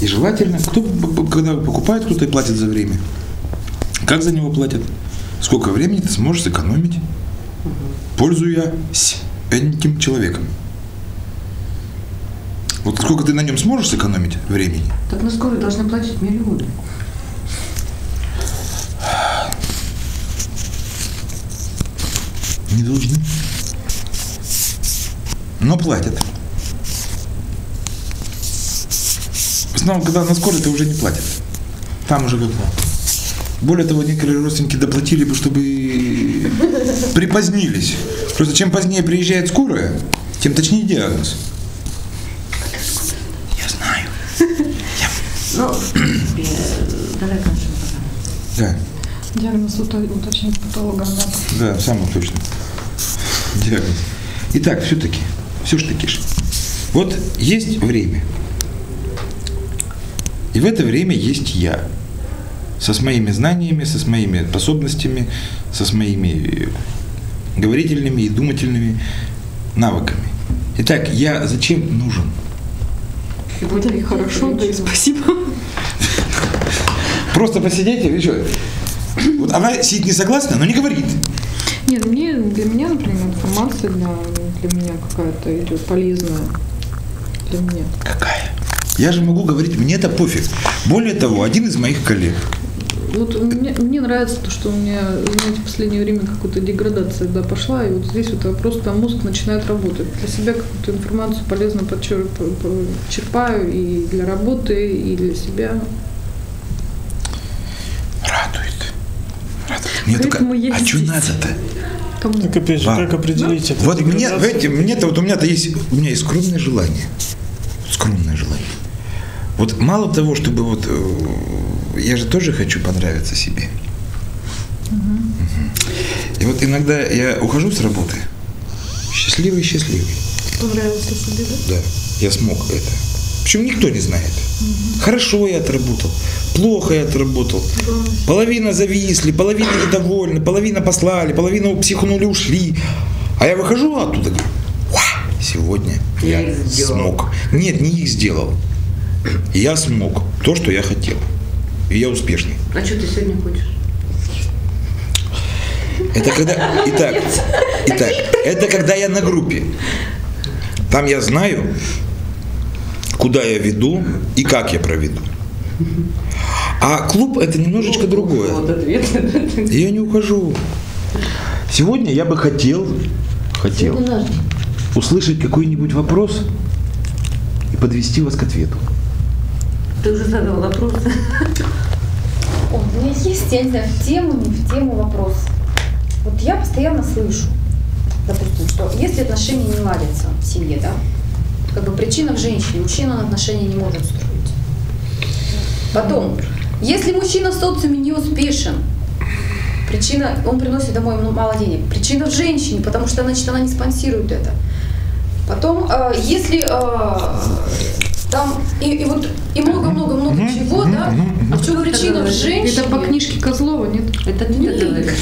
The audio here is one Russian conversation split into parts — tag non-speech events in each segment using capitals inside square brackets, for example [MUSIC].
И желательно, кто, когда покупает кто-то и платит за время, как за него платят, сколько времени ты сможешь сэкономить, пользуясь этим человеком. Вот сколько ты на нем сможешь сэкономить времени? Так на скорой должны платить миллионы. Не должны. Но платят. В основном, когда на скорой, то уже не платят. Там уже как более того, некоторые родственники доплатили бы, чтобы припозднились. Просто чем позднее приезжает скорая, тем точнее диагноз. Я знаю. Ну, давай кончим Да, Диагноз уто- уточнить патологоанатом. да, самое точно. Диагноз. Итак, все-таки, все ж таки ж. Вот есть время. И в это время есть я. Со с моими знаниями, со с моими способностями, со с моими э, говорительными и думательными навыками. Итак, я зачем нужен? И хорошо, да и спасибо. [LAUGHS] Просто посидеть и что? Вот она сидит не согласна, но не говорит. Нет, мне, для меня, например, информация для, для меня какая-то идет полезная. Для меня. Какая? Я же могу говорить, мне это пофиг. Более того, один из моих коллег, Вот мне, мне нравится то, что у меня, знаете, в последнее время какая-то деградация да, пошла, и вот здесь вот просто мозг начинает работать. Для себя какую-то информацию полезно почер- по- по- черпаю и для работы, и для себя. радует. Радует. Мне только, Поэтому я а что надо-то? Кому? Так опять же, Вам. как определить это? Вот мне, знаете, мне-то вот у меня-то есть, у меня есть скромное желание. Скромное. Вот мало того, чтобы вот, э, я же тоже хочу понравиться себе. И вот иногда я ухожу с работы, счастливый, счастливый. Понравился себе, да? Да, я смог это. Причем никто не знает. Хорошо я отработал, плохо я отработал. Половина зависли, половина [CLEARS THROAT] недовольны, половина послали, половина психанули, ушли. А я выхожу оттуда, говорю, «Уа, сегодня Я я, их сделал». смог. Нет, не их сделал. Я смог то, что я хотел. И я успешный. А что ты сегодня хочешь? Это когда... Итак, итак, это когда я на группе. Там я знаю, куда я веду и как я проведу. А клуб это немножечко другое. Вот ответ. Я не ухожу. Сегодня я бы хотел, хотел услышать какой-нибудь вопрос и подвести вас к ответу. Ты уже задал вопрос. У меня есть, я не знаю, в тему, не в тему вопрос. Вот я постоянно слышу, допустим, что если отношения не ладятся в семье, да, как бы причина в женщине, мужчина отношения не может строить. Потом, если мужчина в социуме не успешен, причина, он приносит домой мало денег, причина в женщине, потому что значит она не спонсирует это. Потом, э, если э, там и, и вот и много-много-много чего, да, а в чем причина в женщине? Это по книжке Козлова, нет? Это ты Нет. говоришь,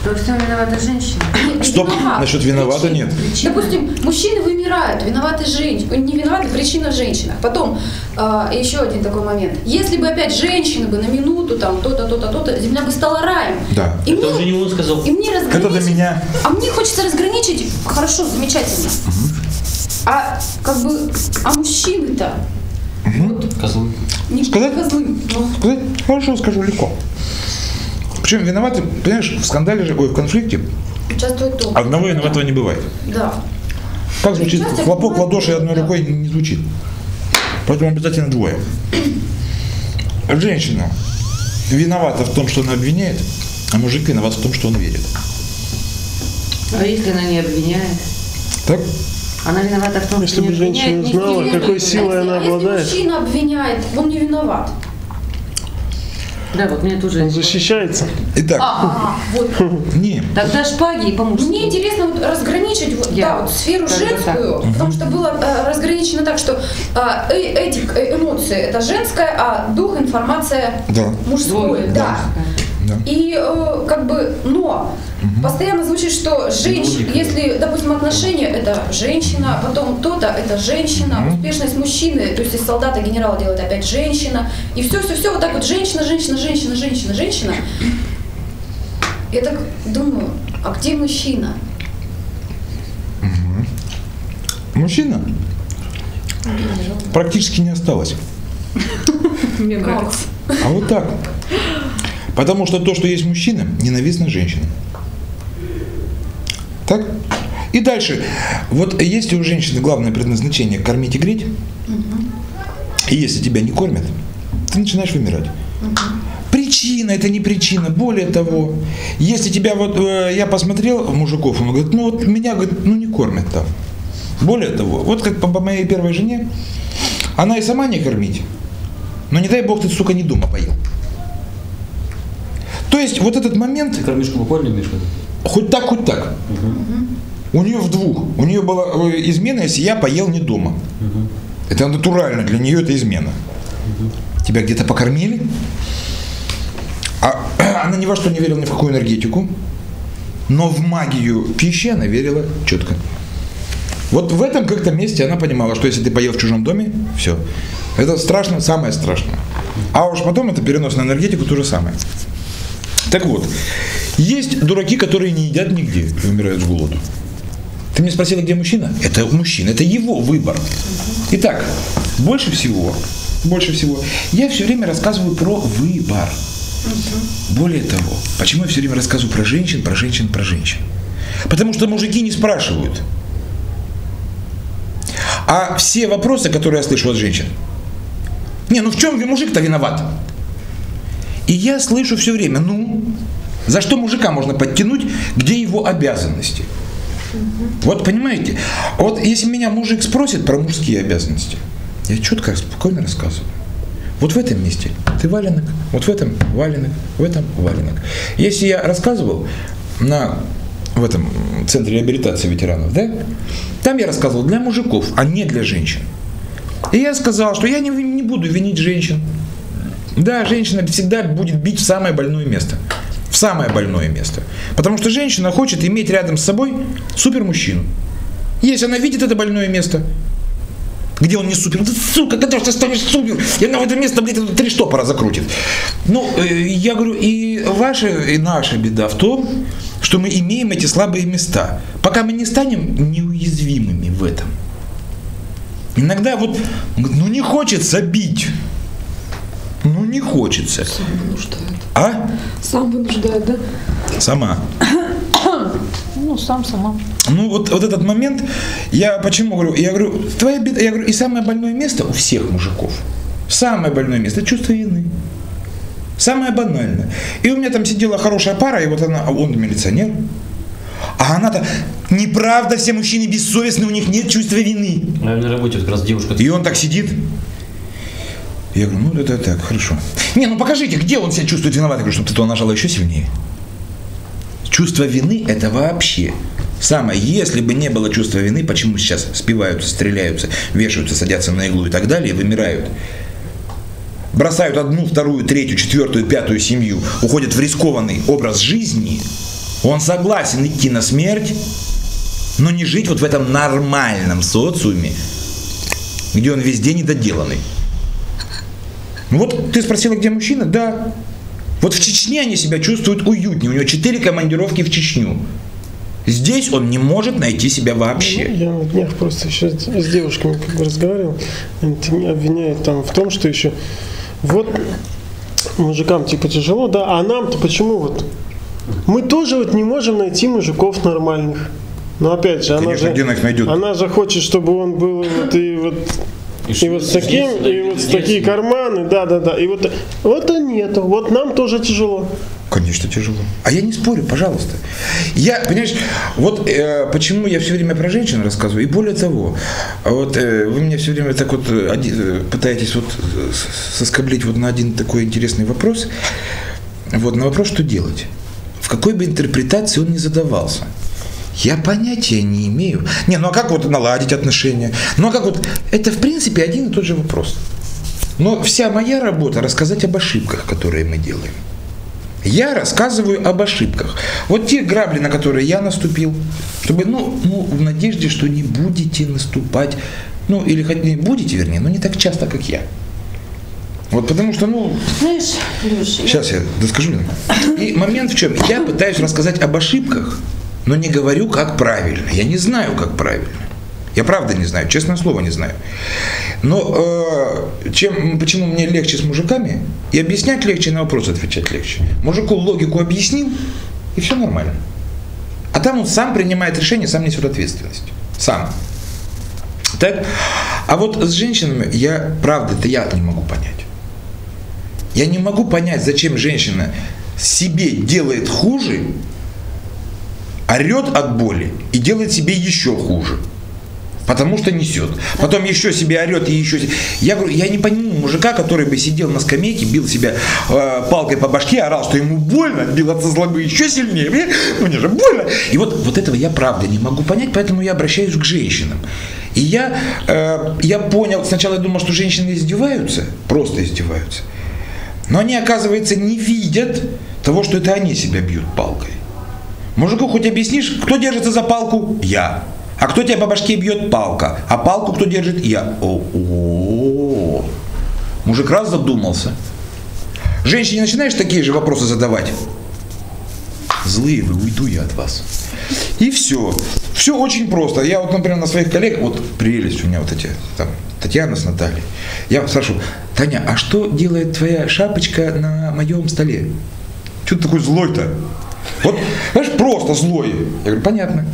что все виновата женщина. Стоп, виноват. насчет виновата Причина. нет. Допустим, мужчины вымирают, виноваты женщины, не виноваты, причина в женщинах. Потом а, еще один такой момент. Если бы опять женщины бы на минуту там то-то, то-то, то-то, земля бы стала раем. Да. И Это мне, уже не он сказал. и мне Это до разграничить, меня. а мне хочется разграничить, хорошо, замечательно. А как бы, а мужчины-то Козлы. не Сказать? козлы. Ну, Сказать? Хорошо, скажу легко. Причем виноваты, понимаешь, в скандале же, ой, в конфликте Участвует тоже. одного виноватого не бывает. Да. Как звучит Участие хлопок бывает, ладоши одной да. рукой не звучит. Поэтому обязательно двое. Женщина виновата в том, что она обвиняет, а мужик виноват в том, что он верит. А если она не обвиняет? Так? Она виновата в том, Если что не бы женщина обвиняет, не знала, обвиняет. какой силой она А если обладает. мужчина обвиняет, он не виноват. Да, вот мне тоже... Он защищается. Итак, А, вот. [LAUGHS] не. Тогда шпаги и помощники. Мне интересно вот разграничить вот, Я да, вот сферу женскую, потому что было э, разграничено так, что э, э- эти э, эмоции это женская, а дух информация Да. мужское. Двойка. Да. Да. И э, как бы, но постоянно звучит, что женщина, если, допустим, отношения это женщина, потом то-то это женщина, Мгм. успешность мужчины, то есть из солдата генерала делает опять женщина, и все, все, все вот так вот женщина, женщина, женщина, женщина, женщина. Я так думаю, а где мужчина? Мужчина практически не осталось. [LAUGHS] Мне нравится. А вот так. Потому что то, что есть мужчина, ненавистно женщинам. Так? И дальше. Вот есть у женщины главное предназначение кормить и греть. И если тебя не кормят, ты начинаешь вымирать. Причина это не причина. Более того, если тебя вот э, я посмотрел мужиков, он говорит, ну вот меня говорит, ну не кормят там. Более того, вот как по, моей первой жене, она и сама не кормить, но не дай бог ты, сука, не дома поел. То есть вот этот момент, Ты имеешь в виду? Хоть так, хоть так. У нее в двух. У нее была э, измена, если я поел не дома. Это натурально, для нее это измена. Тебя где-то покормили, а [CLEARS THROAT] она ни во что не верила ни в какую энергетику, но в магию пищи она верила четко. Вот в этом как-то месте она понимала, что если ты поел в чужом доме, все. Это страшно, самое страшное. А уж потом это перенос на энергетику то же самое. Так вот, есть дураки, которые не едят нигде и умирают с голоду. Ты меня спросила, где мужчина? Это мужчина, это его выбор. Итак, больше всего, больше всего, я все время рассказываю про выбор. Более того, почему я все время рассказываю про женщин, про женщин, про женщин? Потому что мужики не спрашивают. А все вопросы, которые я слышу от женщин, не, ну в чем мужик-то виноват? И я слышу все время, ну, за что мужика можно подтянуть, где его обязанности? Вот понимаете, вот если меня мужик спросит про мужские обязанности, я четко, спокойно рассказываю. Вот в этом месте ты валенок, вот в этом валенок, в этом валенок. Если я рассказывал на в этом центре реабилитации ветеранов, да, там я рассказывал для мужиков, а не для женщин. И я сказал, что я не, не буду винить женщин. Да, женщина всегда будет бить в самое больное место. В самое больное место. Потому что женщина хочет иметь рядом с собой супер мужчину. Если она видит это больное место, где он не супер, да сука, когда ты станешь супер? Она в это место, блядь, три штопора закрутит. Ну, э, я говорю, и ваша, и наша беда в том, что мы имеем эти слабые места. Пока мы не станем неуязвимыми в этом. Иногда вот, ну не хочется бить. Ну не хочется. Сам вынуждает. А? Сам вынуждает, да? Сама. Ну, сам, сама. Ну вот, вот этот момент, я почему говорю, я говорю, твоя беда, я говорю, и самое больное место у всех мужиков, самое больное место, чувство вины. Самое банальное. И у меня там сидела хорошая пара, и вот она, а он милиционер, а она-то, неправда, все мужчины бессовестны, у них нет чувства вины. Наверное, на работе как раз девушка. И он так сидит. Я говорю, ну это так, хорошо. Не, ну покажите, где он себя чувствует виноватым, говорю, чтобы ты то нажала еще сильнее. Чувство вины – это вообще самое. Если бы не было чувства вины, почему сейчас спиваются, стреляются, вешаются, садятся на иглу и так далее, вымирают? Бросают одну, вторую, третью, четвертую, пятую семью, уходят в рискованный образ жизни. Он согласен идти на смерть, но не жить вот в этом нормальном социуме, где он везде недоделанный. Ну вот ты спросила, где мужчина? Да. Вот в Чечне они себя чувствуют уютнее. У него четыре командировки в Чечню. Здесь он не может найти себя вообще. Я на днях просто еще с, девушками как бы разговаривал, они обвиняют там в том, что еще вот мужикам типа тяжело, да, а нам-то почему вот? Мы тоже вот не можем найти мужиков нормальных. Но опять же, Конечно, же, она найдет? она же хочет, чтобы он был вот и вот и вот с таким, и вот с такие карманы, да, да, да. И вот, вот и нету. Вот нам тоже тяжело. Конечно, тяжело. А я не спорю, пожалуйста. Я, понимаешь, вот э, почему я все время про женщин рассказываю. И более того, вот э, вы меня все время так вот э, оди- э, пытаетесь вот э, соскоблить вот на один такой интересный вопрос. Вот на вопрос, что делать. В какой бы интерпретации он ни задавался. Я понятия не имею. Не, ну а как вот наладить отношения? Ну а как вот... Это в принципе один и тот же вопрос. Но вся моя работа рассказать об ошибках, которые мы делаем. Я рассказываю об ошибках. Вот те грабли, на которые я наступил, чтобы, ну, ну, в надежде, что не будете наступать, ну, или хоть не будете, вернее, но не так часто, как я. Вот потому что, ну, Знаешь, Леш, сейчас я доскажу. И момент в чем? Я пытаюсь рассказать об ошибках, но не говорю, как правильно. Я не знаю, как правильно. Я правда не знаю, честное слово не знаю. Но э, чем, почему мне легче с мужиками? И объяснять легче, на вопросы отвечать легче. Мужику логику объяснил, и все нормально. А там он сам принимает решение, сам несет ответственность. Сам. Так? А вот с женщинами я, правда, это я не могу понять. Я не могу понять, зачем женщина себе делает хуже, орет от боли и делает себе еще хуже. Потому что несет. Потом еще себе орет и еще... Я говорю, я не понимаю мужика, который бы сидел на скамейке, бил себя э, палкой по башке, орал, что ему больно, бил от злобы еще сильнее. Мне, мне же больно. И вот, вот этого я правда не могу понять, поэтому я обращаюсь к женщинам. И я, э, я понял, сначала я думал, что женщины издеваются, просто издеваются. Но они, оказывается, не видят того, что это они себя бьют палкой. Мужику хоть объяснишь, кто держится за палку? Я. А кто тебя по башке бьет? Палка. А палку кто держит? Я. О-о-о. Мужик раз задумался. Женщине начинаешь такие же вопросы задавать? Злые вы, уйду я от вас. И все. Все очень просто. Я вот, например, на своих коллег, вот прелесть у меня вот эти, там, Татьяна с Натальей. Я спрашиваю, Таня, а что делает твоя шапочка на моем столе? Что ты такой злой-то? Вот, знаешь, просто злой. Я говорю, понятно.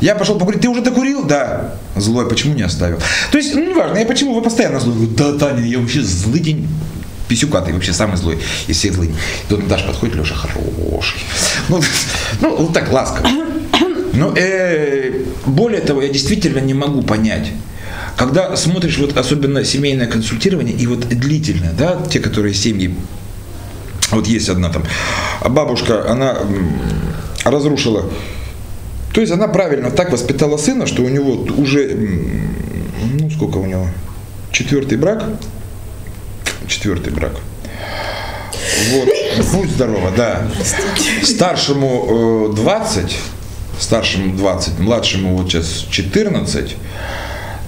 Я пошел покурить, ты уже докурил? Да. Злой, почему не оставил? То есть, ну, неважно, я почему вы постоянно злой? Говорю, да, Таня, я вообще злый день. Писюкатый, вообще самый злой из всех злых. Тут Даша подходит, Леша хороший. Ну, ну, вот так ласково. Но э, более того, я действительно не могу понять, когда смотришь вот особенно семейное консультирование и вот длительное, да, те, которые семьи, вот есть одна там бабушка, она разрушила, то есть она правильно так воспитала сына, что у него уже, ну сколько у него, четвертый брак, четвертый брак. Вот, будь здорова, да. Старшему э, 20, старшему 20, младшему вот сейчас 14.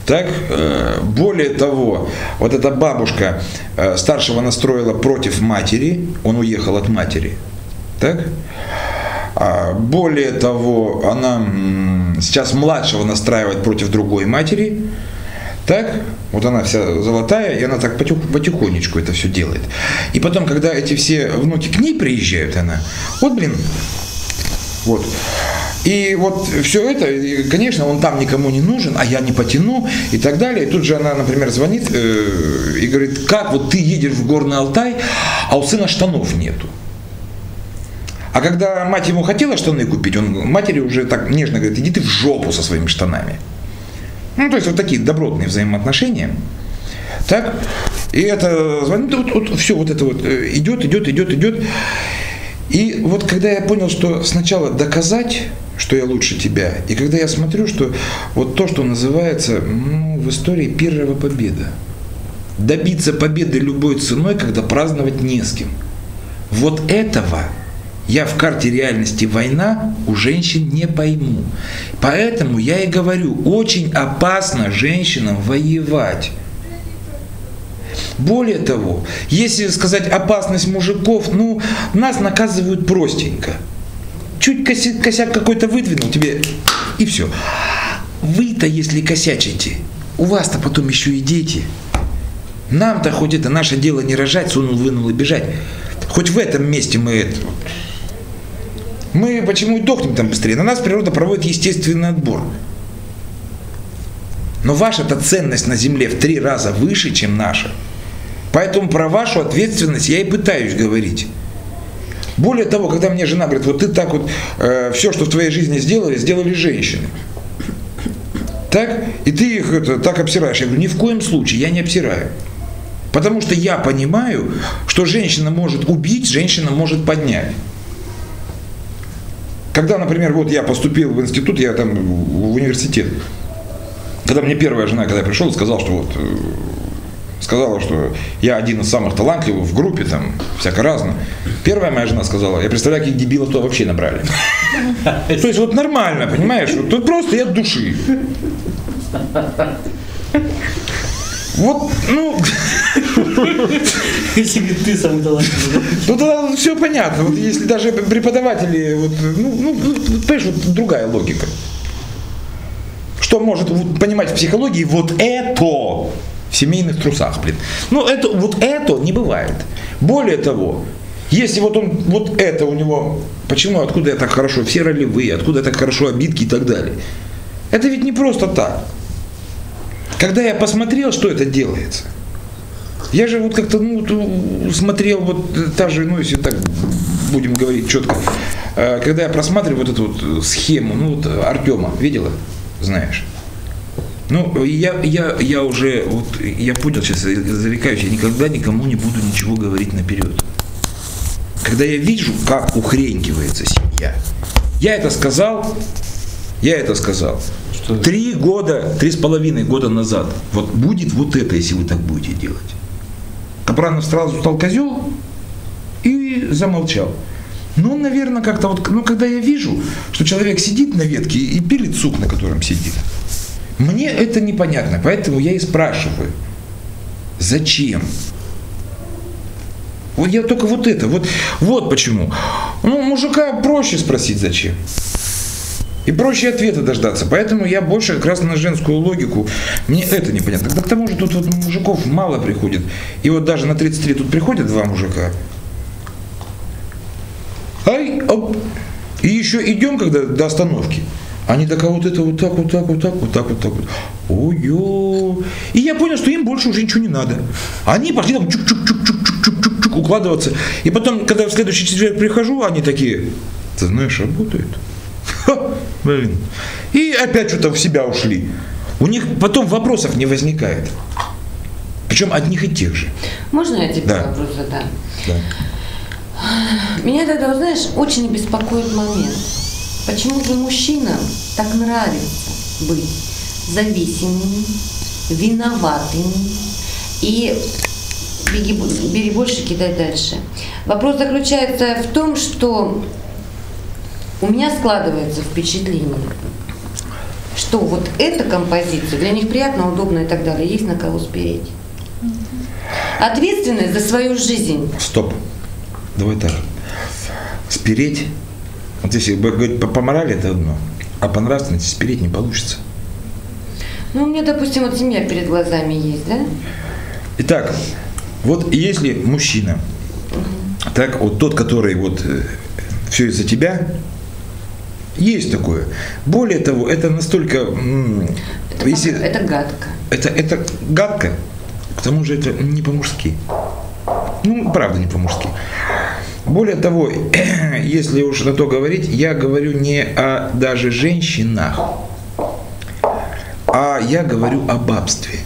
Так, э, более того, вот эта бабушка э, старшего настроила против матери, он уехал от матери. Так? А, более того, она сейчас младшего настраивает против другой матери. Так, вот она вся золотая, и она так потих- потихонечку это все делает. И потом, когда эти все внуки к ней приезжают, она, вот, блин, вот. И вот все это, конечно, он там никому не нужен, а я не потяну и так далее. И тут же она, например, звонит э, и говорит, как вот ты едешь в Горный Алтай, а у сына штанов нету. А когда мать ему хотела штаны купить, он матери уже так нежно говорит, иди ты в жопу со своими штанами. Ну, то есть вот такие добротные взаимоотношения. Так? И это звонит, вот, вот все вот это вот э, идет, идет, идет, идет. И вот когда я понял, что сначала доказать, что я лучше тебя, и когда я смотрю, что вот то, что называется ну, в истории первая победа. Добиться победы любой ценой, когда праздновать не с кем. Вот этого я в карте реальности война у женщин не пойму. Поэтому я и говорю, очень опасно женщинам воевать. Более того, если сказать опасность мужиков, ну, нас наказывают простенько. Чуть кося- косяк какой-то выдвинул тебе, и все. Вы-то, если косячите, у вас-то потом еще и дети. Нам-то хоть это наше дело не рожать, сунул, вынул и бежать. Хоть в этом месте мы это... Мы почему и дохнем там быстрее? На нас природа проводит естественный отбор. Но ваша-то ценность на Земле в три раза выше, чем наша. Поэтому про вашу ответственность я и пытаюсь говорить. Более того, когда мне жена говорит, вот ты так вот, э, все, что в твоей жизни сделали, сделали женщины. Так? И ты их это, так обсираешь. Я говорю, ни в коем случае, я не обсираю. Потому что я понимаю, что женщина может убить, женщина может поднять. Когда, например, вот я поступил в институт, я там в университет, когда мне первая жена, когда я пришел, сказал, что вот э, сказала, что я один из самых талантливых в группе, там, всяко разно. Первая моя жена сказала, я представляю, каких дебилов то вообще набрали. [LAUGHS] То есть вот нормально, понимаешь? Вот Тут просто я от души. Вот, ну, [LAUGHS] Если ты самый талантливый. ну тогда все понятно. Вот если даже преподаватели, вот, ну, ну, ну, понимаешь, вот другая логика. Что может понимать в психологии вот это в семейных трусах, блин. Ну, это, вот это не бывает. Более того, если вот он, вот это у него, почему, откуда я так хорошо, все ролевые, откуда я так хорошо обидки и так далее. Это ведь не просто так. Когда я посмотрел, что это делается, я же вот как-то ну, смотрел вот э, та же, ну если так будем говорить четко, э, когда я просматриваю вот эту вот э, схему, ну вот Артема, видела, знаешь? Ну, я, я, я уже, вот, я понял, сейчас зарекаюсь, я никогда никому не буду ничего говорить наперед. Когда я вижу, как ухренькивается семья, я это сказал, я это сказал. Что? Три года, три с половиной года назад. Вот будет вот это, если вы так будете делать. Капранов сразу стал козел и замолчал. Ну, он, наверное, как-то вот, ну, когда я вижу, что человек сидит на ветке и пилит сук, на котором сидит, мне это непонятно, поэтому я и спрашиваю, зачем? Вот я только вот это, вот, вот почему. Ну, мужика проще спросить зачем. И проще ответа дождаться. Поэтому я больше как раз на женскую логику. Мне это непонятно. Да к тому же тут вот мужиков мало приходит. И вот даже на 33 тут приходят два мужика. Оп. И еще идем, когда до остановки. Они так, а вот это вот так, вот так, вот так, вот так, вот так вот. Ой-ё. И я понял, что им больше уже ничего не надо. Они пошли там чук-чук-чук-чук-чук-чук укладываться. И потом, когда в следующий четверг прихожу, они такие, ты знаешь, работают. Ха, блин. И опять что-то в себя ушли. У них потом вопросов не возникает. Причем одних и тех же. Можно я тебе Да. вопрос задам? Да. Меня тогда, вот знаешь, очень беспокоит момент. Почему-то мужчинам так нравится быть зависимыми, виноватыми и беги, бери больше, кидай дальше. Вопрос заключается в том, что у меня складывается впечатление, что вот эта композиция для них приятно, удобно и так далее, есть на кого спереть. Ответственность за свою жизнь Стоп. Давай так. Спереть. Вот если говорить по, по морали, это одно. А по нравственности спереть не получится. Ну, у меня, допустим, вот семья перед глазами есть, да? Итак, вот если мужчина, так вот тот, который вот все из-за тебя, есть такое. Более того, это настолько, Это, если, пока- это гадко. это, это гадко, к тому же это не по-мужски. Ну, правда, не по-мужски. Более того, [CLEARS THROAT] если уж на то говорить, я говорю не о даже женщинах, а я говорю о бабстве.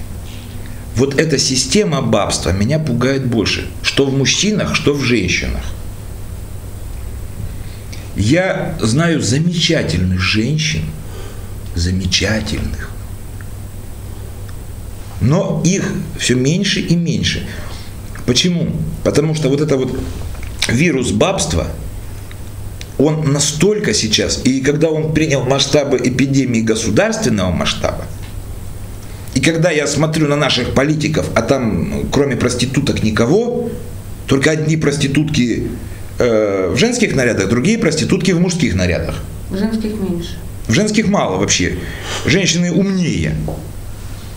Вот эта система бабства меня пугает больше. Что в мужчинах, что в женщинах. Я знаю замечательных женщин, замечательных, но их все меньше и меньше. Почему? Потому что вот это вот вирус бабства, он настолько сейчас, и когда он принял масштабы эпидемии государственного масштаба, и когда я смотрю на наших политиков, а там ну, кроме проституток никого, только одни проститутки э, в женских нарядах, другие проститутки в мужских нарядах. Женских меньше. В женских мало вообще. Женщины умнее.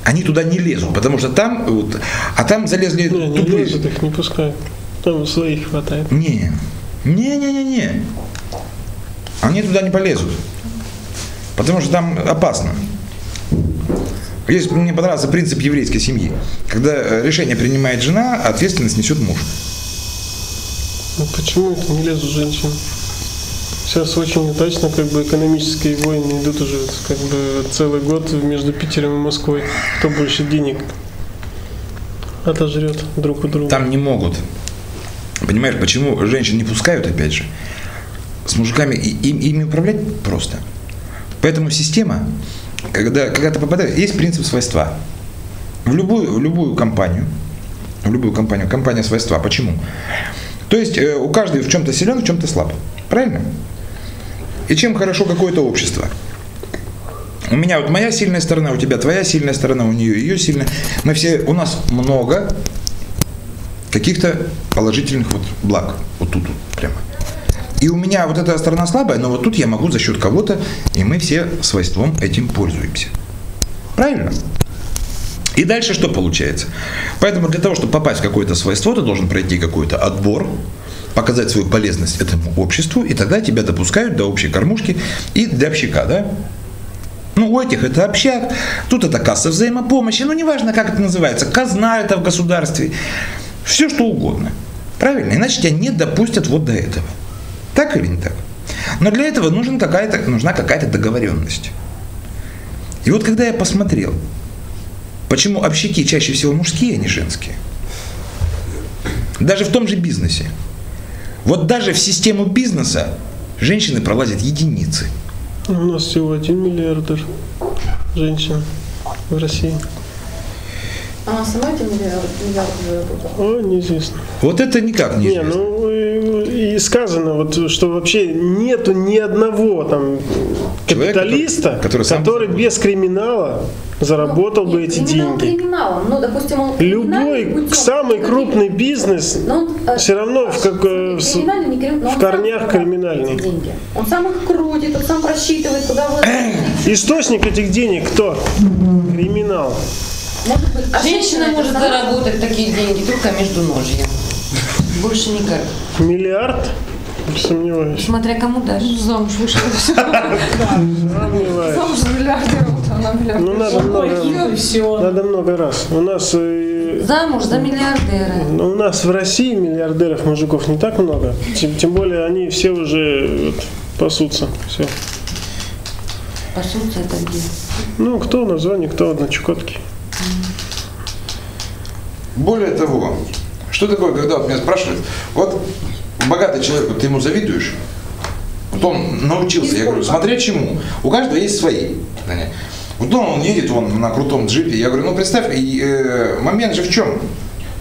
Они туда не лезут, потому что там, вот, а там залезли Не, не лезут, их не пускают. Там своих хватает. Не, не, не, не, не. Они туда не полезут, потому что там опасно. Есть, мне понравился принцип еврейской семьи. Когда э, решение принимает жена, ответственность несет муж. Ну почему это не лезут женщины? Сейчас очень удачно как бы экономические войны идут уже как бы целый год между Питером и Москвой. Кто больше денег отожрет друг у друга. Там не могут. Понимаешь, почему женщин не пускают, опять же? С мужиками и- им, ими управлять просто. Поэтому система, когда, когда ты попадаешь, есть принцип свойства. В любую, в любую компанию, в любую компанию, компания свойства. Почему? То есть э, у каждого в чем-то силен, в чем-то слаб. Правильно? И чем хорошо какое-то общество? У меня вот моя сильная сторона, у тебя твоя сильная сторона, у нее ее сильная. Мы все, у нас много каких-то положительных вот благ. Вот тут вот прямо. И у меня вот эта сторона слабая, но вот тут я могу за счет кого-то, и мы все свойством этим пользуемся. Правильно? И дальше что получается? Поэтому для того, чтобы попасть в какое-то свойство, ты должен пройти какой-то отбор, показать свою полезность этому обществу, и тогда тебя допускают до общей кормушки и для общака, да? Ну, у этих это общак, тут это касса взаимопомощи, ну, неважно, как это называется, казна это в государстве, все что угодно. Правильно? Иначе тебя не допустят вот до этого. Так или не так? Но для этого нужна какая-то договоренность. И вот когда я посмотрел, почему общаки чаще всего мужские, а не женские, даже в том же бизнесе, вот даже в систему бизнеса женщины пролазят единицы. У нас всего один миллиардер женщин в России. А сама эти миллиарды, миллиарды заработала? О, неизвестно. Вот это никак не Не, известно. ну и и сказано, вот, что вообще нету ни одного там Человека, капиталиста, который- который который, сам- без криминала заработал бы Нет, эти криминал деньги. криминалом. Ну, допустим, он Любой путем- самый крупный бизнес Но он, э, все равно в, как, э, в с- криминальный, не крим- но в корнях сам криминальный. эти деньги. Он сам их крутит, он сам просчитывает, куда вы... Источник этих денег кто? Криминал. Может быть, а Женщина может сама- заработать такие деньги только между ножьем. Больше никак. Миллиард? Сомневаюсь. Смотря кому дашь. Замуж вышла. [LAUGHS] Сомневаюсь. Замуж за миллиардера, вот она миллиардер. Ну надо много, надо много раз. У нас, э, Замуж за миллиардера. у нас в России миллиардеров мужиков не так много. Тем, тем более они все уже вот, пасутся. Все. Пасутся это где? Ну, кто на зоне, кто на Чукотке. Более того, что такое, когда вот меня спрашивают, вот богатый человек, вот ты ему завидуешь? Вот он научился, я говорю, смотря чему. У каждого есть свои. Вот он, он едет вон на крутом джипе, я говорю, ну представь, и, э, момент же в чем?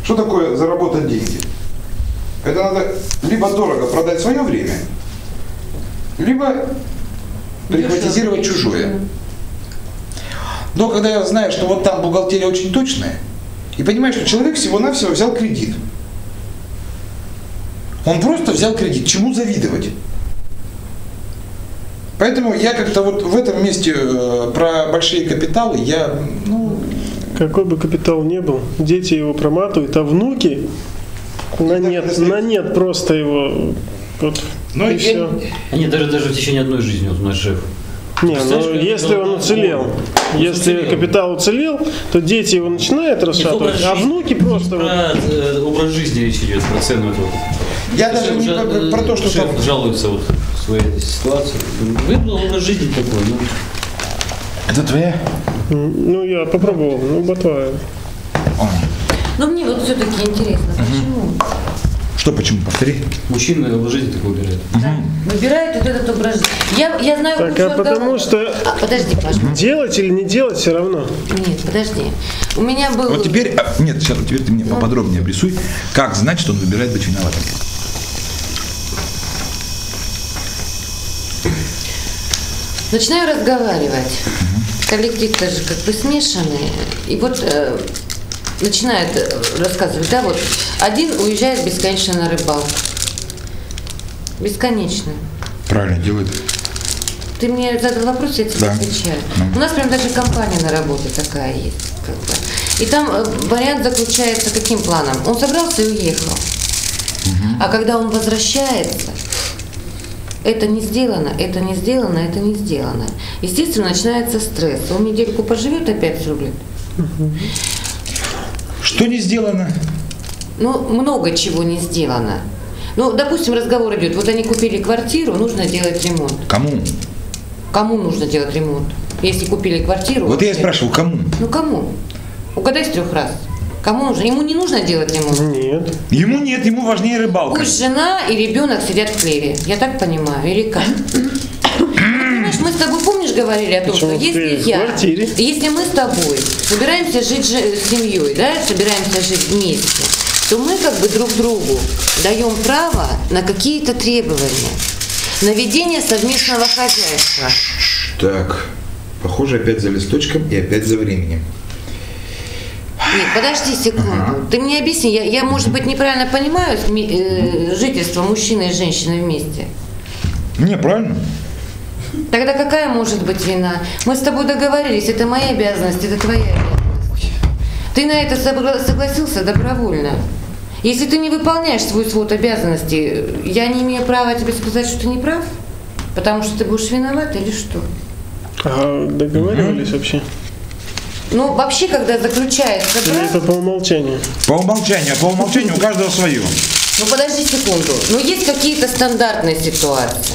Что такое заработать деньги? Это надо либо дорого продать свое время, либо прихватизировать чужое. Но когда я знаю, что вот там бухгалтерия очень точная, и понимаешь, что человек всего-навсего взял кредит. Он просто взял кредит. Чему завидовать? Поэтому я как-то вот в этом месте э, про большие капиталы я, ну, Какой бы капитал ни был, дети его проматывают, а внуки на нет, на нет просто его. Вот, Ну, и я- все. Нет, даже, даже в течение одной жизни, вот наш шеф. Не, ну если он уцелел, если уцелел. капитал уцелел, то дети его начинают расшатывать, а внуки просто вот. Про э, образ жизни речь идет, про цену этого. я даже не про, про то, что шеф там... жалуется вот в своей ситуации. Выбрал образ жизни такой, ну, Это твоя? Ну я попробовал, ну ботва. Но мне вот все-таки интересно, почему Что, почему? Повтори. мужчина образ жизни такой выбирает. выбирают вот этот образ жизни? Я, я знаю Так, а потому что А, подожди, Паша. делать или не делать все равно. Нет, подожди. У меня был... Вот теперь, а, нет, сейчас, теперь ты мне поподробнее обрисуй, как знать, что он выбирает быть виноватым. Начинаю разговаривать. Коллектив тоже как бы смешанный. И вот э, начинает э, рассказывать, да, вот один уезжает бесконечно на рыбалку. Бесконечно. Правильно делает. Ты мне задал вопрос, я тебе Да. отвечаю. Ну. У нас прям даже компания на работе такая есть. Как бы. И там э, вариант заключается каким планом? Он собрался и уехал. А когда он возвращается, это не сделано, это не сделано, это не сделано. Естественно, начинается стресс. Он недельку поживет, опять рублит. Что не сделано? Ну, много чего не сделано. Ну, допустим, разговор идет, вот они купили квартиру, нужно делать ремонт. Кому? Кому нужно делать ремонт? Если купили квартиру... Вот я и спрашивал, кому? Ну кому? Угадай с трех раз. Кому нужно? Ему не нужно делать ремонт. Нет. Ему нет, ему важнее рыбалка. Пусть жена и ребенок сидят в хлеве. Я так понимаю. Или как? [COUGHS] Понимаешь, мы с тобой, помнишь, говорили о том, Почему? что если я, квартире. если мы с тобой собираемся жить же- с семьей, да, собираемся жить вместе, то мы как бы друг другу даем право на какие-то требования, на ведение совместного хозяйства. Так, похоже, опять за листочком и опять за временем. Нет, подожди секунду. Ты мне объясни, я, я, может быть, неправильно понимаю э, жительство мужчины и женщины вместе. Не, правильно? Тогда какая может быть вина? Мы с тобой договорились, это моя обязанность, это твоя обязанность. Ты на это согла- согласился добровольно. Если ты не выполняешь свой свод обязанностей, я не имею права тебе сказать, что ты не прав? Потому что ты будешь виноват или что? А договаривались вообще? Ну, вообще, когда заключается Или брак, это по умолчанию? По умолчанию, по умолчанию у каждого свое. ну подожди секунду, ну есть какие-то стандартные ситуации.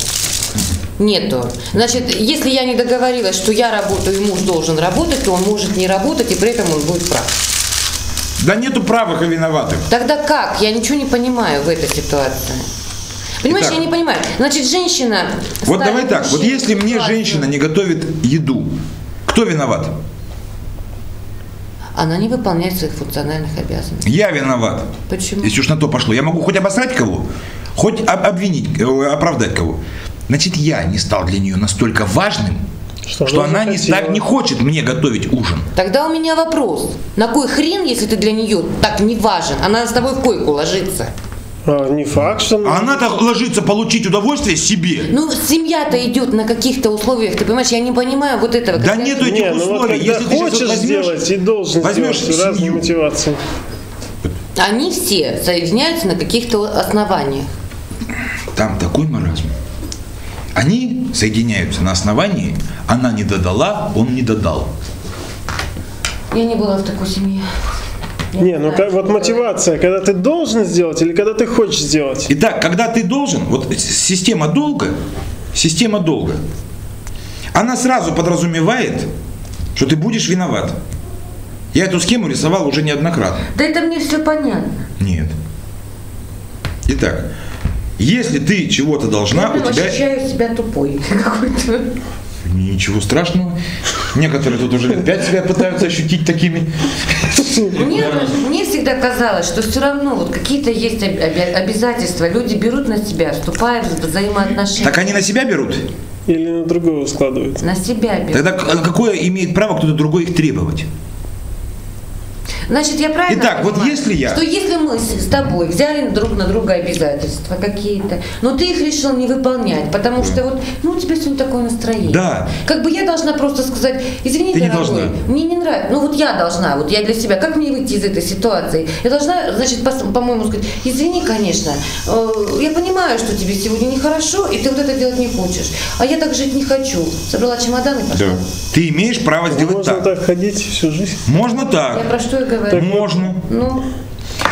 Нету. Значит, если я не договорилась, что я работаю и муж должен работать, то он может не работать, и при этом он будет прав. Да нету правых и виноватых. Тогда как? Я ничего не понимаю в этой ситуации. Понимаешь, Итак. я не понимаю. Значит, женщина... Вот давай так, вот если мне ситуацию- женщина не готовит еду, кто виноват? Она не выполняет своих функциональных обязанностей. Я виноват. Почему? Если уж на то пошло. Я могу хоть обосрать кого, хоть об- обвинить, э, оправдать кого. Значит, я не стал для нее настолько важным, Что что она она не, ста- не хочет мне готовить ужин. Тогда у меня вопрос. На кой хрен, если ты для нее так не важен, она с тобой в койку ложится? А, не факт, что... А она-то ложится получить удовольствие себе. Ну, семья-то идет на каких-то условиях, ты понимаешь, я не понимаю вот этого. Да нету этих Не, ну вот условий. Если ты хочешь возьмешь, сделать и должен возьмешь сделать разные семью. мотивации. Они все соединяются на каких-то основаниях. там такой маразм. Они соединяются на основании, она не додала, он не додал. Я не была в такой семье. Я Не, ну знаю, как, вот мотивация, когда ты должен сделать или когда ты хочешь сделать. Итак, когда ты должен, вот система долга, система долга, она сразу подразумевает, что ты будешь виноват. Я эту схему рисовал уже неоднократно. Да это мне все понятно. Нет. Итак, если ты чего-то должна, я у тебя ощущаю себя тупой [LAUGHS] какой-то. ничего страшного. Некоторые тут уже лет пять себя пытаются ощутить такими. Мне, мне всегда казалось, что все равно вот какие-то есть об- обя- обязательства, люди берут на себя, вступают в взаимоотношения. Так они на себя берут? Или на другого складывают. На себя берут. Тогда к- какое имеет право кто-то другой их требовать? Значит, я правильно Итак, вот понимаю, если я- Что если мы с тобой взяли друг на друга обязательства какие-то, но ты их решил не выполнять, потому что вот, ну, у тебя сегодня такое настроение. Да. Как бы я должна просто сказать, извини, Ты не дорогой, должна. мне не нравится. Ну, вот я должна, вот я для себя, как мне выйти из этой ситуации? Я должна, значит, по-моему, сказать, извини, конечно, э, я понимаю, что тебе сегодня нехорошо, и ты вот это делать не хочешь. А я так жить не хочу. Собрала чемодан и пошла. Ты имеешь право сделать Можно так. так ходить всю жизнь. Можно Я так. про что и говорю. Можно. Ну,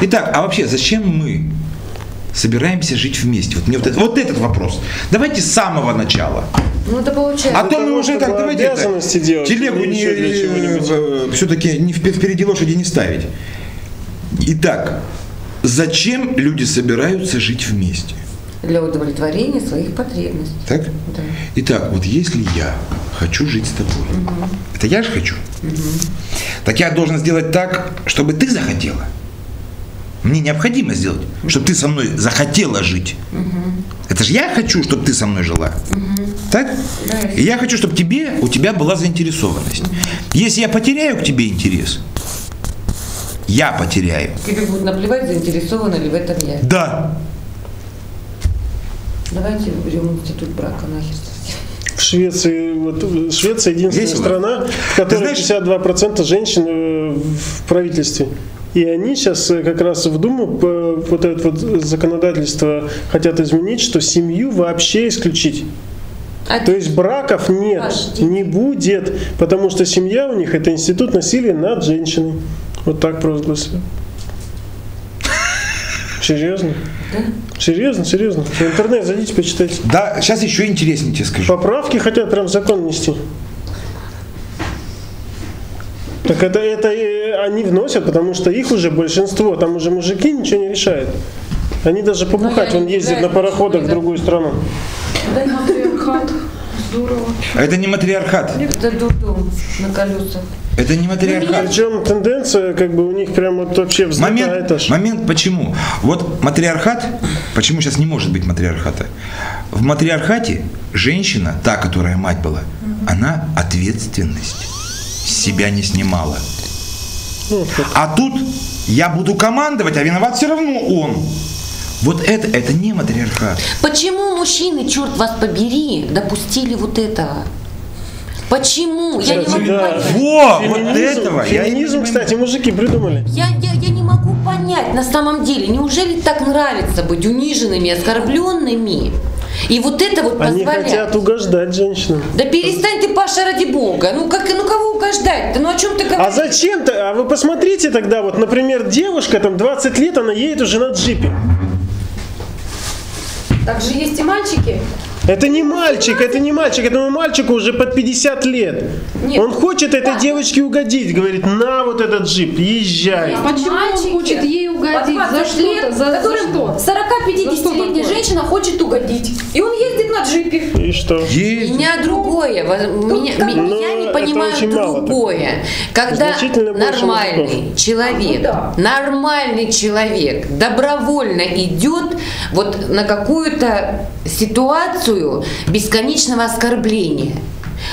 Итак, а вообще зачем мы собираемся жить вместе? Вот мне вот, это- вот этот вопрос. Давайте с самого начала. ну это получается. А то мы уже так, давайте это, обязанности делать телегу не, чего-нибудь. все-таки не впе- впереди лошади не ставить. Итак, зачем люди собираются жить вместе? Для удовлетворения своих потребностей. Так? Да. Итак, вот если я хочу жить с тобой, это я же хочу, так я должен сделать так, чтобы ты захотела. Мне необходимо сделать, чтобы ты со мной захотела жить. Это же я хочу, чтобы ты со мной жила. Так? Да. И я хочу, чтобы тебе, у тебя была заинтересованность. Если я потеряю к тебе интерес, я потеряю. Тебе будет наплевать, заинтересована ли в этом я. Да. Давайте берем институт брака нахер совсем. В Швеции, вот, Швеция единственная Весело. страна, в которой знаешь- 52% женщин э, в правительстве. И они сейчас э, как раз в Думу вот это вот законодательство хотят изменить, что семью вообще исключить. А То есть браков нет, Подождите. не будет, потому что семья у них это институт насилия над женщиной. Вот так провозгласили. [LAUGHS] Серьезно? Серьезно, серьезно. В интернет зайдите, почитайте. Да, сейчас еще интереснее тебе скажу. Поправки хотят прям закон нести. Так это, это э, они вносят, потому что их уже большинство, там уже мужики ничего не решают. Они даже побухать, Ну, я он ездит на пароходах в другую страну. Матриархат. Здорово. Это не матриархат. Это дурдом на колесах. Это не матриархат. Причем тенденция, как бы у них прям вот вообще взлетает Момент, аж. момент почему? Вот матриархат, почему сейчас не может быть матриархата? В матриархате женщина, та, которая мать была, она ответственность с себя не снимала. Ну. А тут я буду командовать, а виноват все равно он. Вот это, это не матриархат. Почему мужчины, черт вас побери, допустили вот этого? Почему? Я не могу да. понять. Во, вот Феминизм, этого и не феминизм, кстати, мужики придумали. Я, я, я не могу понять на самом деле, неужели так нравится быть униженными, оскорбленными? И вот это вот Они позволяет. хотят угождать женщинам. Да перестань ты, Паша, ради бога. Ну как, ну кого угождать-то? Ну о чем ты А говоришь? зачем-то? А вы посмотрите тогда, вот, например, девушка, там, 20 лет, она едет уже на джипе. Также есть и мальчики. Это не мальчик, это не мальчик, этому мальчику уже под 50 лет. Нет. Он хочет этой Да. девочке угодить, говорит, на вот этот джип, езжай. Есть Почему он мальчики хочет ей угодить? За 20 что-то? лет, За- за что? 40-50-летняя такое? женщина хочет угодить. И он ездит на джипе. И что? Есть. Меня другое, во- меня, меня Ну, не это понимаю очень мало другое. Когда Значительно больше нормальный человек, Ну да. нормальный человек добровольно идет вот на какую-то ситуацию бесконечного оскорбления.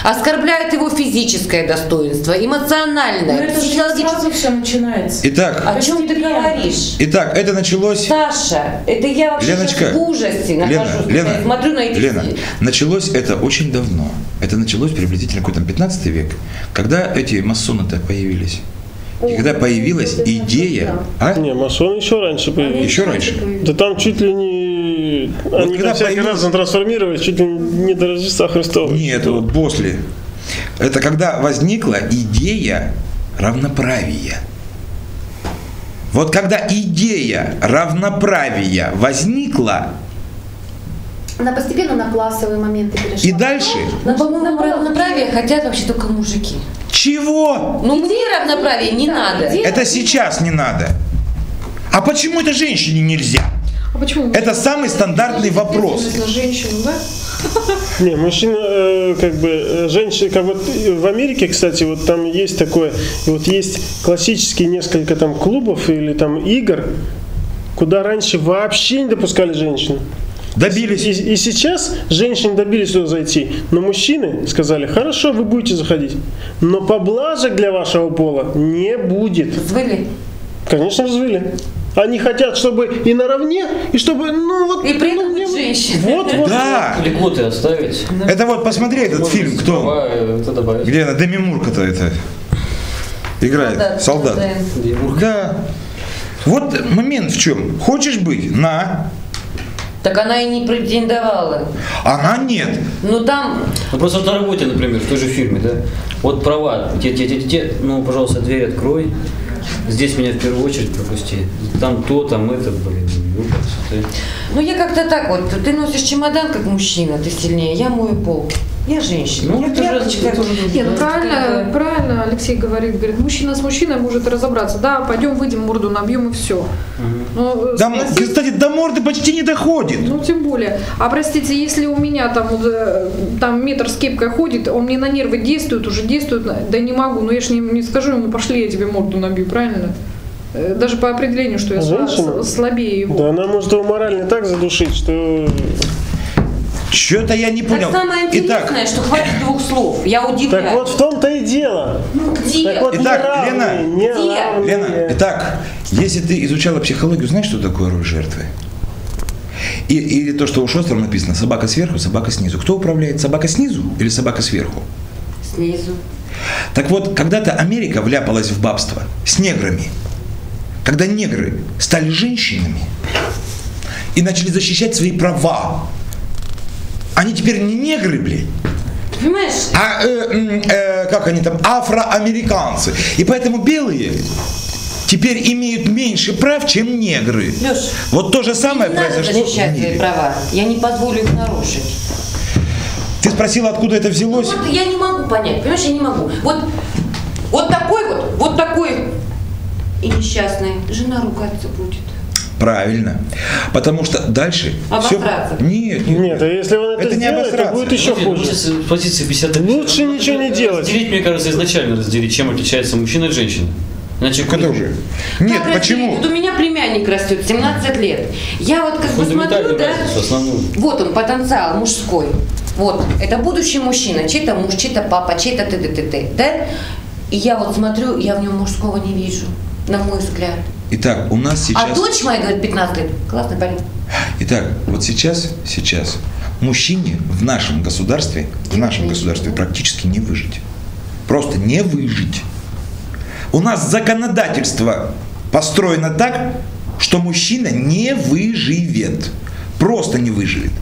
Оскорбляет его физическое достоинство, эмоциональное, Ну это психологическое. сразу все начинается. Итак, О чем ты говоришь? итак, это началось... Саша, это я вообще Леночка, в ужасе Лена, нахожусь. Лена, Я смотрю на эти Лена, началось это очень давно. Это началось приблизительно какой-то 15 век, когда эти масоны-то появились. И когда появилась идея... А? Не, масон еще раньше появился. Еще раньше? Да там чуть ли не... Они когда там всякий появилась- раз трансформировались, чуть ли не до Рождества Христова. Нет, вот после. Это когда возникла идея равноправия. Вот когда идея равноправия возникла, Она постепенно на классовые моменты перешла. и дальше Но, по-моему, равноправие хотят вообще только мужики. чего? Ну, мне равноправие не надо. Это сейчас не надо. А почему это женщине нельзя? А почему? Это самый стандартный вопрос. На женщину, да? [LAUGHS] Не, мужчина, э, как бы, э, женщина, как вот в Америке, кстати, вот там есть такое, и вот есть классические несколько там клубов или там игр, куда раньше вообще не допускали женщин. Добились. И, и сейчас женщины добились туда зайти, но мужчины сказали, хорошо, вы будете заходить, но поблажек для вашего пола не будет. Звали. Конечно, развели. Они хотят, чтобы и наравне, и чтобы, ну вот... И при этом ну. Вот, вот. Да. Льготы оставить. Это вот посмотри этот Может, фильм, кто? добавить. Где она, Деми Мур-то это играет? Солдат. Да. Вот момент в чем. Хочешь быть? На. Так она и не претендовала. Она нет. Ну там, Ну просто на работе, например, в той же фирме, да? Вот права, те, те, те, те, ну, пожалуйста, дверь открой. Здесь меня в первую очередь пропусти. Там то, там это, блин, ну я как-то так вот, ты носишь чемодан как мужчина, ты сильнее, я мою пол. Я женщина. Ну, я это же- это тоже Нет, ну правильно, бы- правильно Алексей говорит, говорит, мужчина с мужчиной может разобраться. Да, пойдем, выйдем, морду набьем и все. Но, э, Там, согласись- кстати, до морды почти не доходит. Ну, тем более. А простите, если у меня там, вот, э, там метр с кепкой ходит, он мне на нервы действует, уже действует, да не могу, ну я ж не, не скажу ему, пошли, я тебе морду набью, правильно? Э, Даже по определению, что я Женщина? слабее его. Да она может его морально так задушить, что... Что-то я не Так понял. самое интересное, Итак, что хватит двух слов. Я Так удивляюсь. вот в том-то и дело. Ну где? Так вот Итак, неравные, Лена, неравные. Лена, итак, если ты изучала психологию, знаешь, что такое роль жертвы? И, или то, что у Шострова написано, собака сверху, собака снизу. Кто управляет, собака снизу или собака сверху? Снизу. Так вот, когда-то Америка вляпалась в бабство с неграми. Когда негры стали женщинами и начали защищать свои права. Они теперь не негры, блядь, Понимаешь? а э, э, как они там, афроамериканцы. И поэтому белые теперь имеют меньше прав, чем негры. Леш, Вот то же самое надо произошло в защищать мире. права. Я не позволю их нарушить. Ты спросила, откуда это Ну взялось? вот я не могу понять, понимаешь, я не могу. Вот, вот такой вот, вот такой и несчастный. Жена ругаться будет. Правильно. Потому что дальше все... Обосраться. Нет, нет. Нет, а если он это, Это не сделает, то обосраться. будет еще ну, хуже. с позиции 50 на 50. Лучше Надо ничего не делать. Разделить, мне кажется, изначально разделить, чем отличается мужчина от женщины. Иначе Это уже. Нет, Как почему? Вот у меня племянник растет, 17 лет. Я вот как бы смотрю, да, основную. вот он, потенциал мужской. Вот, это будущий мужчина, чей-то муж, чей-то папа, чей-то ты ты ты ты да? И я вот смотрю, я в нем мужского не вижу, на мой взгляд. Итак, у нас сейчас... А дочь моя, говорит, 15 лет, классный парень. Итак, вот сейчас, сейчас мужчине в нашем государстве, в нашем государстве практически не выжить. Просто не выжить. У нас законодательство построено так, что мужчина не выживет. Просто не выживет.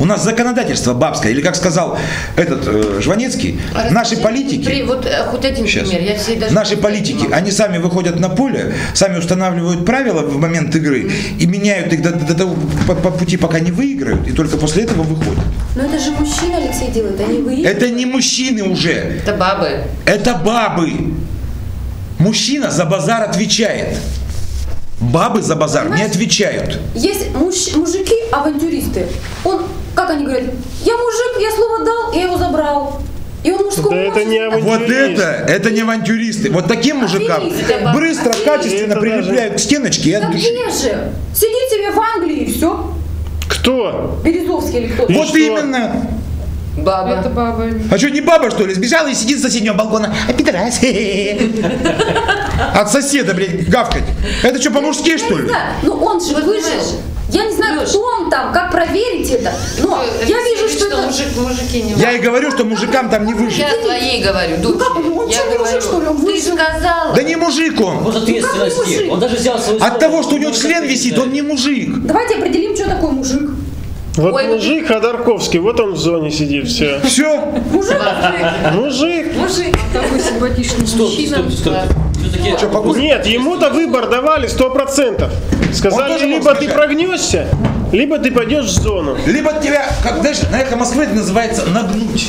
У нас законодательство бабское, или как сказал этот э, Жванецкий, А наши политики, при- вот э, хоть один Сейчас. пример, я все даже Наши не политики, они сами выходят на поле, сами устанавливают правила в момент игры и меняют их до, до того по, по пути, пока не выиграют, и только после этого выходят. Но это же мужчина, Алексей, делает, а не вы. Это не мужчины уже, Это бабы. это бабы. Мужчина за базар отвечает. Бабы за базар не Понимаешь? отвечают. Есть муж- мужики авантюристы. Он, как они говорят, я мужик, я слово дал, я его забрал. И он мужского Да это не Вот это, это не авантюристы. Вот таким мужикам Аферисты, быстро, Аферисты. качественно Это прилепляют к стеночке Да души. где же? Сидит себе в Англии и все. Кто? Березовский или кто-то. И Вот что? именно. Баба. Это баба. А что, не баба, что ли? Сбежала и сидит с соседнего балкона. А пидорас. [LAUGHS] От соседа, блядь, гавкать. Это что, по-мужски, что ли? знаю, ну он же выжил. Я не знаю, Лёш. кто он там, как проверить это. Но я вижу, что это... мужик, мужики не Я и говорю, что мужикам там не выжить. Я твоей говорю, дочери. как он? Он я что, не говорю, мужик, что ли? Он ты выжил? сказала. Да не мужик он. Вот ответственность Ну, есть. мужик? Он даже взял свою От того, что у него член висит, он не мужик. Давайте определим, что такое мужик. Вот Ой, мужик Ходорковский, вот он в зоне сидит, все. Все. Мужик, Мужик. мужик. Такой симпатичный Стоп, мужчина. стоп, стоп. Все-таки? Нет, ему-то выбор давали сто процентов. Он Сказали, тоже мог либо ты прогнешься, либо ты пойдешь в зону. Либо тебя, как знаешь, на эхо Москвы это называется нагнуть.